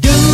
Do